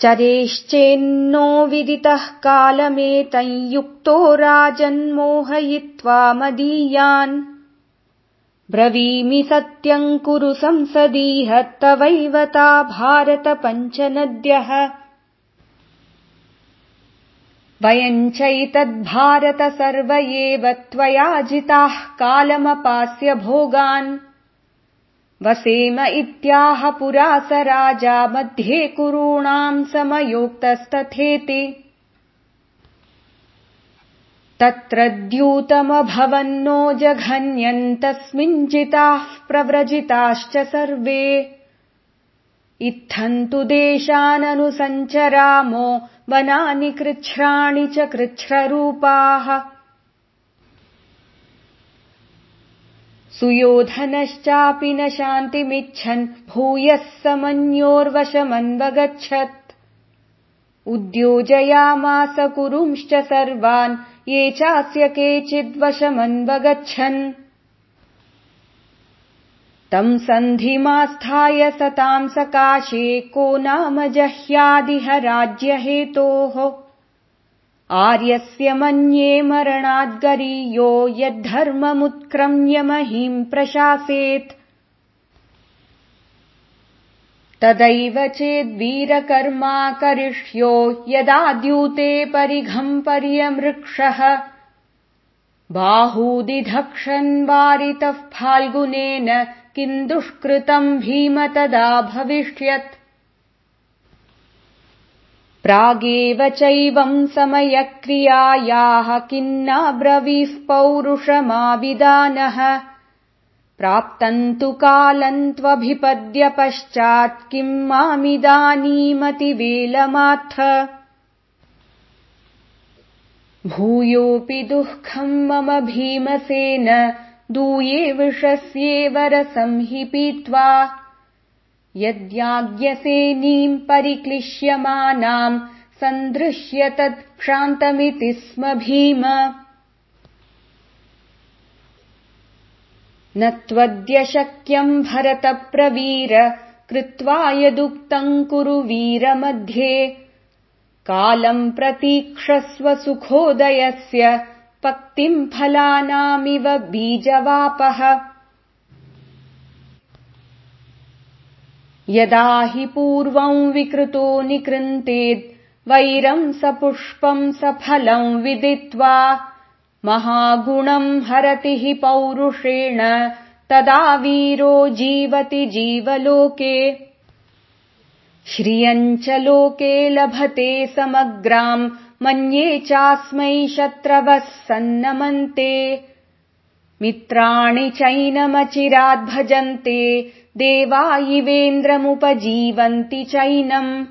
चरेश्चेन्नो विदितः कालमेतञ्युक्तो राजन्मोहयित्वा मदीयान्। ब्रवीमि सत्यम् कुरु संसदीह तवैव ता भारत पञ्चनद्यः वयम् चैतद्भारत सर्व एव त्वया जिताः कालमपास्य भोगान् वसेम इत्याह पुरा स राजा मध्ये कुरूणाम् समयोक्तस्तथेति। तत्र द्यूतमभवन्नो जघन्यन्तस्मिञ्जिताः प्रव्रजिताश्च सर्वे। इत्थन्तु देशाननुसञ्चरामो वनानि कृच्छ्राणि च कृच्छ्ररूपाः सुयोधनश्चापि न शान्तिमिच्छन् भूयः समन्योर्वशमन्वगच्छत्। उद्योजयामास कुरुंश्च सर्वान् ये चास्य केचिद्वशमन्वगच्छन्। तम् सन्धिमास्थाय सताम् सकाशे को नाम जह्यादिह राज्यहेतोः आर्यस्य मन्ये मरणाद्गरीयो यद्धर्ममुत्क्रम्य महीम् प्रशासेत्। तदैव चेद्वीरकर्मा करिष्यो यदा द्यूते परिघम् पर्यमृक्षः। बाहूदिधक्षन् वारितः फाल्गुनेन किम् दुष्कृतम् भीम तदा भविष्यत् प्रागेव चैवम् समयक्रियायाः किन्नाब्रवीः पौरुषमाविदानः प्राप्तम् तु कालम् त्वभिपद्य पश्चात् किम् मामिदानीमतिवेलमाथ। भूयोऽपि दुःखम् मम भीमसेन दूये विषस्येव रसम् हि पीत्वा यद्याज्ञसेनीम् परिक्लिश्यमानाम् सन्दृश्य तत् क्षान्तमिति स्म भीम। न त्वद्य शक्यम् भरतप्रवीर कृत्वा यदुक्तम् कुरु वीरमध्ये। कालम् प्रतीक्षस्व सुखोदयस्य पक्तिम् फलानामिव बीजवापः यदा हि पूर्वम् विकृतो निकृन्तेद् वैरम् स पुष्पम् स फलम् विदित्वा महागुणम् हरति हि पौरुषेण तदा वीरो जीवति जीवलोके। श्रियम् च लोके लभते समग्राम् मन्ये चास्मै शत्रवः सन्नमन्ते मित्राणि चैनमचिराद्भजन्ते देवा इवेन्द्रमुपजीवन्ति चैनम्।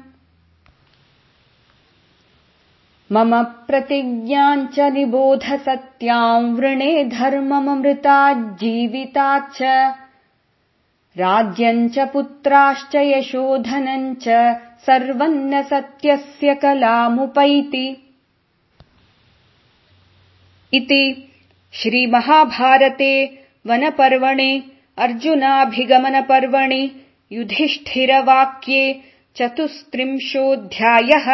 मम प्रतिज्ञाम् च निबोध सत्याम् वृणे धर्मममृताज्जीविताच्च राज्यम् च पुत्राश्च यशोधनम् च सर्वम् न सत्यस्य कलामुपैति। इति श्रीमहाभारते वनपर्वणि अर्जुनाभिगमनपर्वणि युधिष्ठिरवाक्ये चतुस्त्रिंशोऽध्यायः